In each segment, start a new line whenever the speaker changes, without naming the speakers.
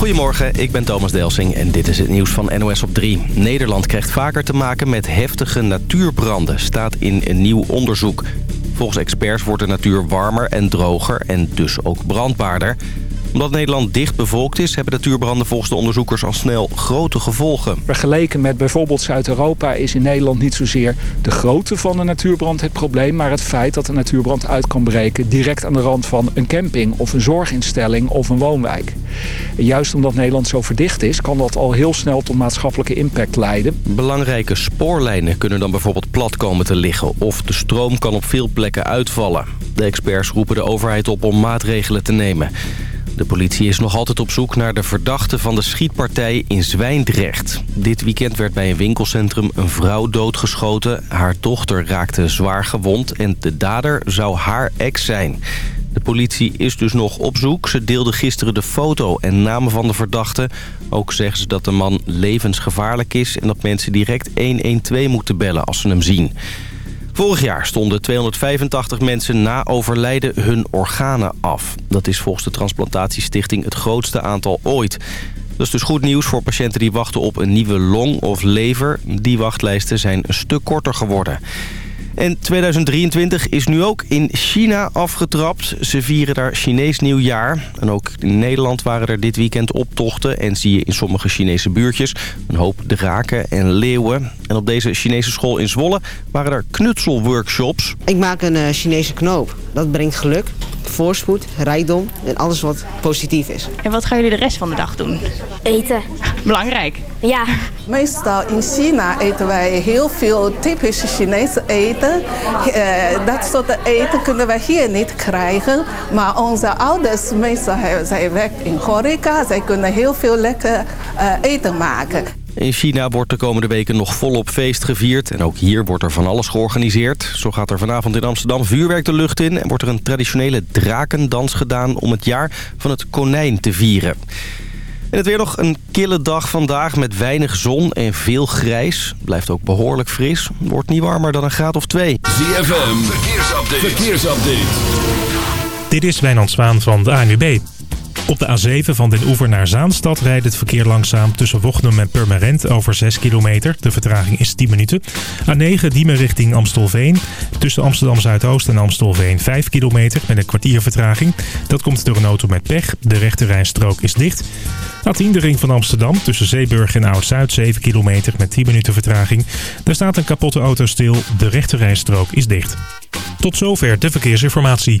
Goedemorgen, ik ben Thomas Delsing en dit is het nieuws van NOS op 3. Nederland krijgt vaker te maken met heftige natuurbranden, staat in een nieuw onderzoek. Volgens experts wordt de natuur warmer en droger en dus ook brandbaarder omdat Nederland dicht bevolkt is... hebben natuurbranden volgens de onderzoekers al snel grote gevolgen.
Vergeleken met bijvoorbeeld Zuid-Europa is in Nederland niet zozeer de grootte van de natuurbrand het probleem... maar het feit dat de natuurbrand uit kan breken direct aan de rand van een camping... of een zorginstelling of een woonwijk. juist omdat Nederland zo verdicht is... kan dat al heel snel tot maatschappelijke impact leiden.
Belangrijke spoorlijnen kunnen dan bijvoorbeeld plat komen te liggen... of de stroom kan op veel plekken uitvallen. De experts roepen de overheid op om maatregelen te nemen. De politie is nog altijd op zoek naar de verdachte van de schietpartij in Zwijndrecht. Dit weekend werd bij een winkelcentrum een vrouw doodgeschoten. Haar dochter raakte zwaar gewond en de dader zou haar ex zijn. De politie is dus nog op zoek. Ze deelde gisteren de foto en namen van de verdachte. Ook zeggen ze dat de man levensgevaarlijk is... en dat mensen direct 112 moeten bellen als ze hem zien. Vorig jaar stonden 285 mensen na overlijden hun organen af. Dat is volgens de Transplantatiestichting het grootste aantal ooit. Dat is dus goed nieuws voor patiënten die wachten op een nieuwe long of lever. Die wachtlijsten zijn een stuk korter geworden. En 2023 is nu ook in China afgetrapt. Ze vieren daar Chinees nieuwjaar. En ook in Nederland waren er dit weekend optochten. En zie je in sommige Chinese buurtjes een hoop draken en leeuwen. En op deze Chinese school in Zwolle waren er knutselworkshops.
Ik maak een uh, Chinese knoop. Dat brengt geluk, voorspoed, rijkdom en alles wat positief is.
En wat gaan jullie de rest van de dag doen?
Eten.
Belangrijk.
Ja.
Meestal in China eten wij heel veel typische Chinese eten. Uh, dat soort eten kunnen wij hier niet krijgen. Maar onze ouders, meestal zij werken in horeca. Zij kunnen heel veel lekker uh, eten maken.
In China wordt de komende weken nog volop feest gevierd. En ook hier wordt er van alles georganiseerd. Zo gaat er vanavond in Amsterdam vuurwerk de lucht in... en wordt er een traditionele drakendans gedaan om het jaar van het konijn te vieren. En het weer nog een kille dag vandaag met weinig zon en veel grijs. Blijft ook behoorlijk fris. Wordt niet warmer dan een graad of twee.
ZFM, verkeersupdate. verkeersupdate.
Dit is Wijnand Zwaan van de ANWB. Op de A7 van Den Oever naar Zaanstad rijdt het verkeer langzaam tussen Wochnum en Purmerend over 6 kilometer. De vertraging is 10 minuten. A9 Diemen richting Amstelveen. Tussen Amsterdam Zuidoost en Amstelveen 5 kilometer met een kwartier vertraging. Dat komt door een auto met pech. De rechterrijstrook is dicht. A10 de ring van Amsterdam tussen Zeeburg en Oud-Zuid 7 kilometer met 10 minuten vertraging. Daar staat een kapotte auto stil. De rechterrijstrook is dicht. Tot zover de verkeersinformatie.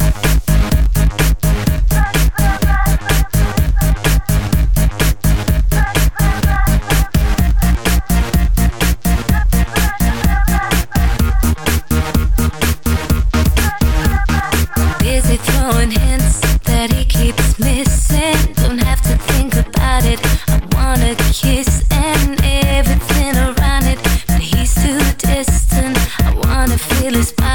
this.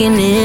making in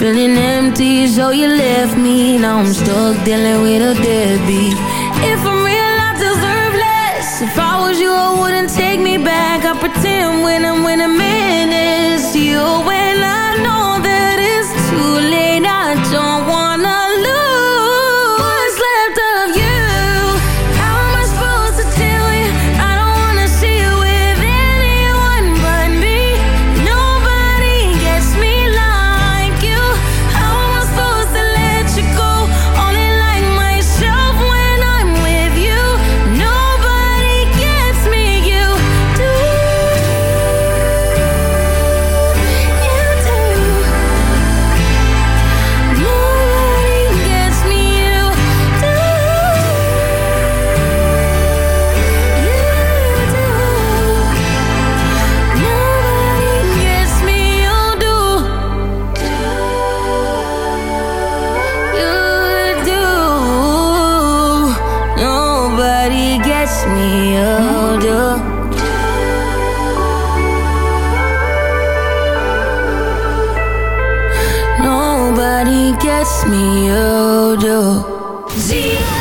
Feeling empty, so you left me. Now I'm stuck dealing with a death. nobody gets me,
oh, you
do.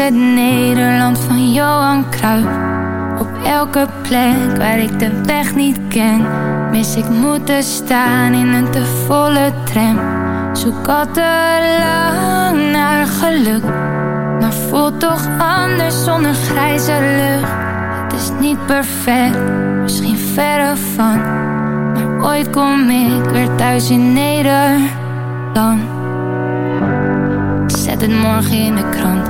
Het Nederland van Johan Cruijff. Op elke plek waar ik de weg niet ken, mis ik moeten staan in een te volle tram. Zoek al te lang naar geluk, maar voelt toch anders zonder grijze lucht. Het is niet perfect, misschien verre van, maar ooit kom ik weer thuis in Nederland. Zet het morgen in de krant.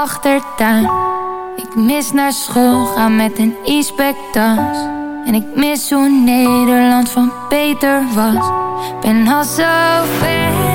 Achtertuin. Ik mis naar school gaan met een e-spectas. En ik mis hoe Nederland van beter was. Ben al zo ver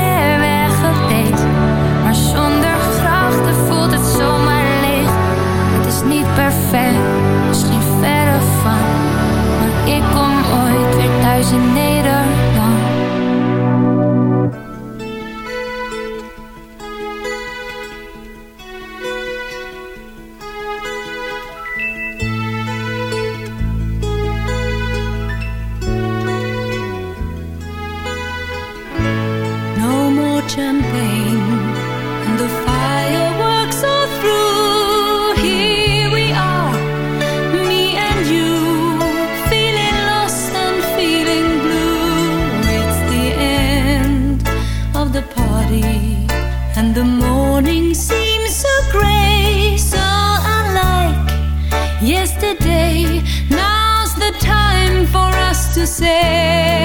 to say.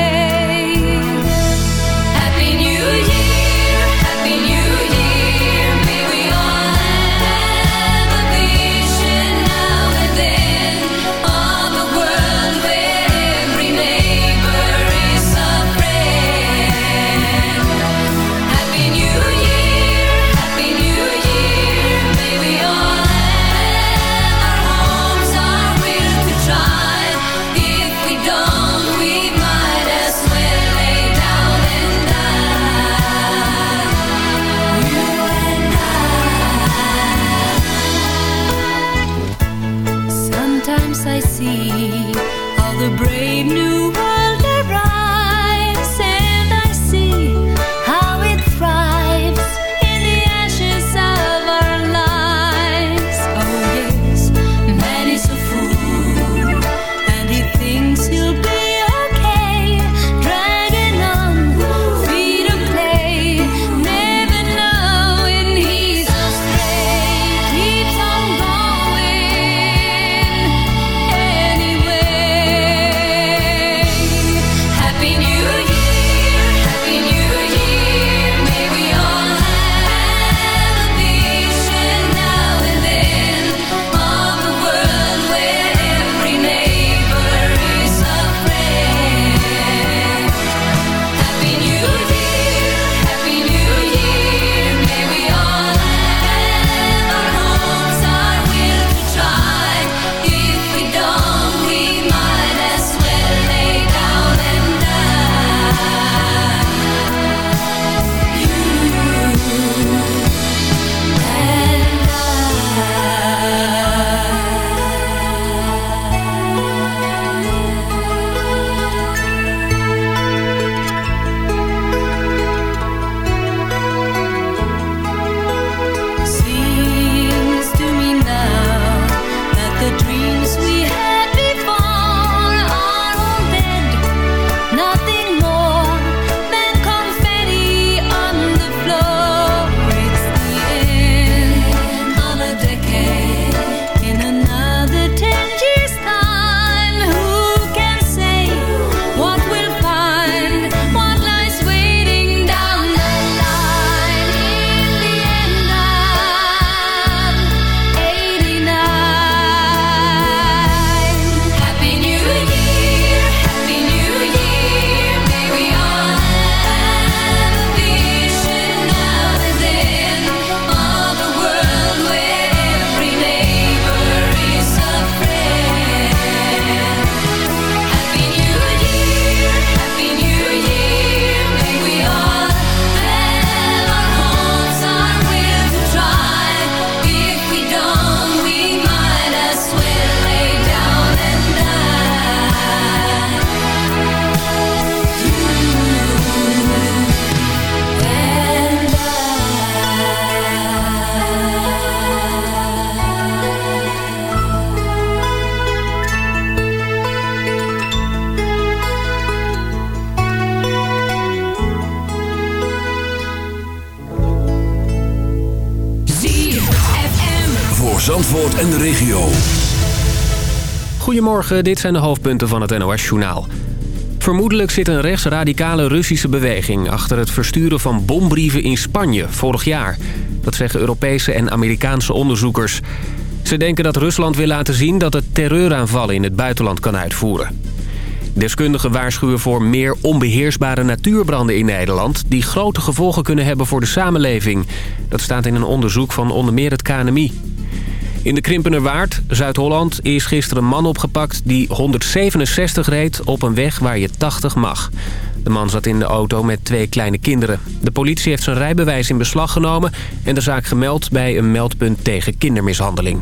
I see all the brave new
Dit zijn de hoofdpunten van het NOS-journaal. Vermoedelijk zit een rechtsradicale Russische beweging... achter het versturen van bombrieven in Spanje vorig jaar. Dat zeggen Europese en Amerikaanse onderzoekers. Ze denken dat Rusland wil laten zien dat het terreuraanvallen in het buitenland kan uitvoeren. Deskundigen waarschuwen voor meer onbeheersbare natuurbranden in Nederland... die grote gevolgen kunnen hebben voor de samenleving. Dat staat in een onderzoek van onder meer het KNMI. In de Krimpenerwaard, Zuid-Holland, is gisteren een man opgepakt... die 167 reed op een weg waar je 80 mag. De man zat in de auto met twee kleine kinderen. De politie heeft zijn rijbewijs in beslag genomen... en de zaak gemeld bij een meldpunt tegen kindermishandeling.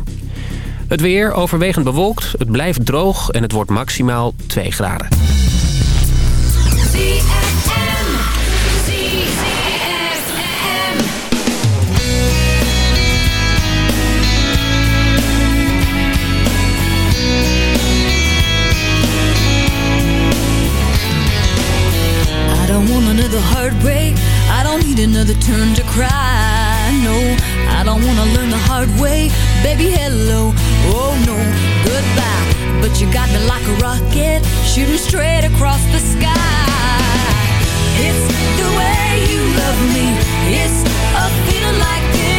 Het weer overwegend bewolkt, het blijft droog en het wordt maximaal 2 graden.
Another heartbreak. I don't need another turn to cry. No, I don't wanna learn the hard way. Baby, hello. Oh no, goodbye. But you got me like a rocket, shooting straight across the sky. It's the way you love me. It's a feeling like this.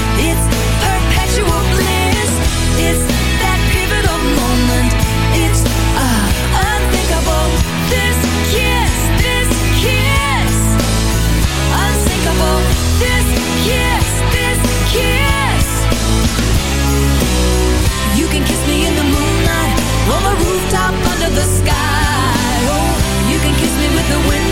the
wind.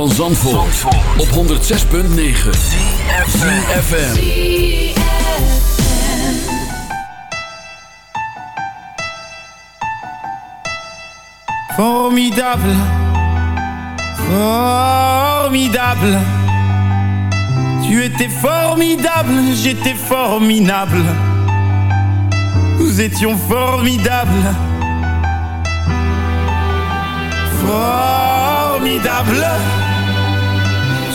Van Zandvoort, op 106.9 CFFM
Formidable, formidable. Tu étais formidable, j'étais formidable. Nous étions formidables. Formidable.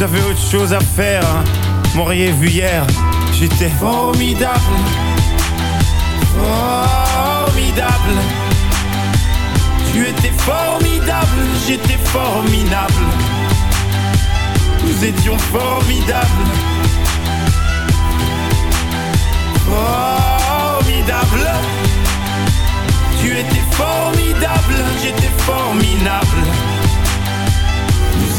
j'avais autre chose à faire. Hein. M'auriez vu hier, j'étais formidable. Formidable. Tu étais formidable, j'étais formidable. Nous étions formidables. Formidable. Tu étais formidable, j'étais formidable.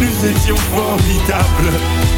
Nous étions formidables.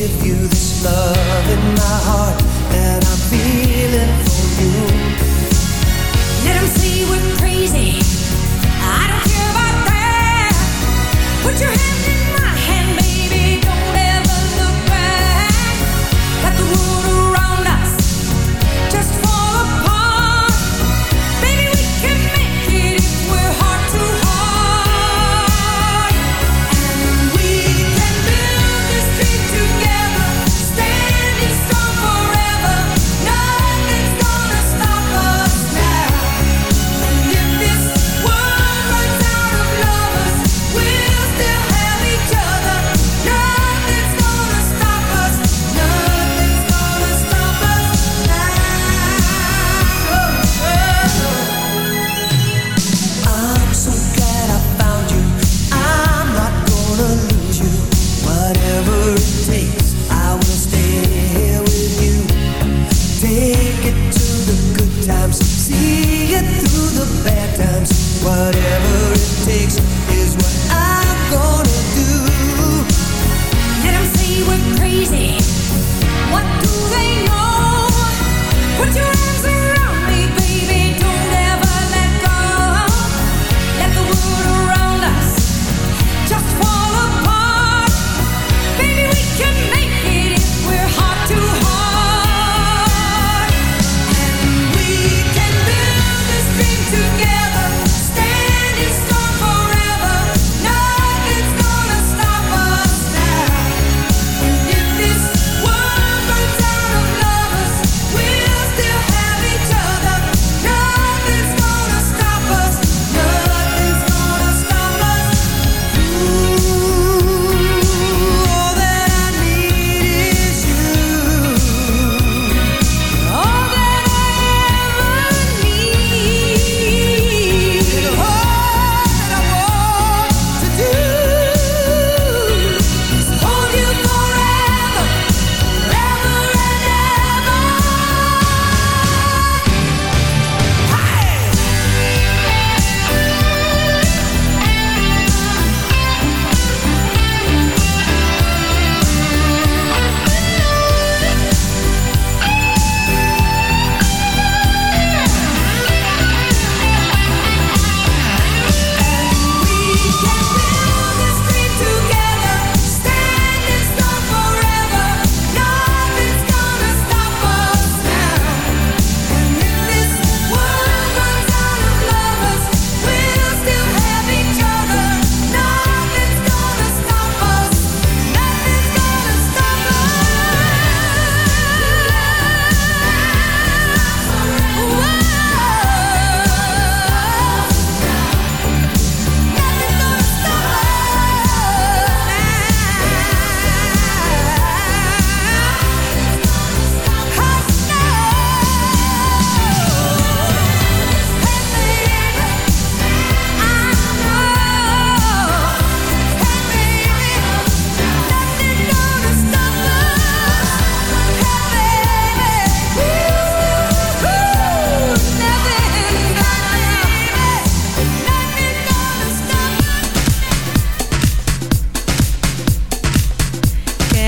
give you this love.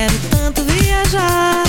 Quero tanto viajar.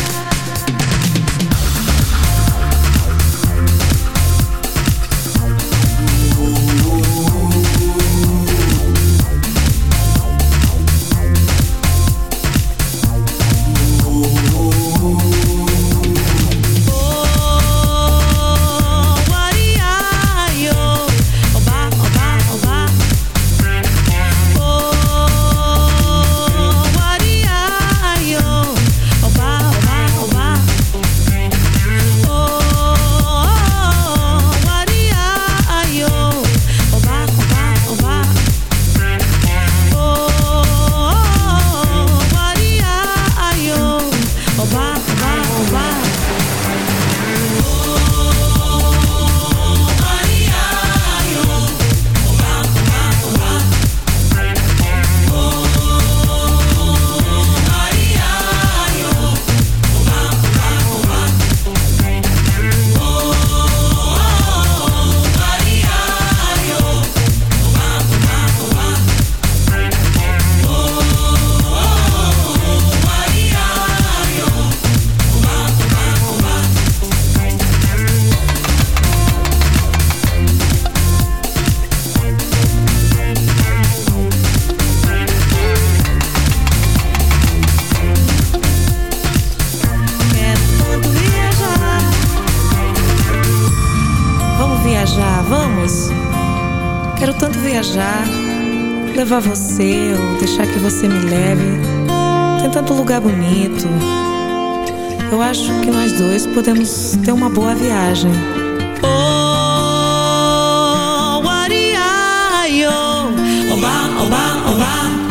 Levar você ou deixar que você me leve. Tem tanto lugar bonito. Eu acho que nós dois podemos ter uma boa viagem.
Oh, wariayo. Oba, oba, oba.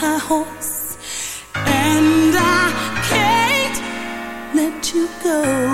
My horse, and I can't let you go.